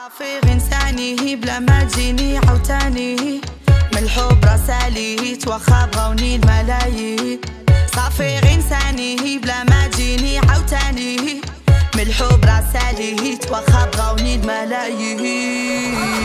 صافي غير بلا ما تجيني عاوتاني. من الحب راسالي توخا بغاوني الملايين. صافي غير بلا ما تجيني عاوتاني. من الحب راسالي توخا بغاوني الملايين.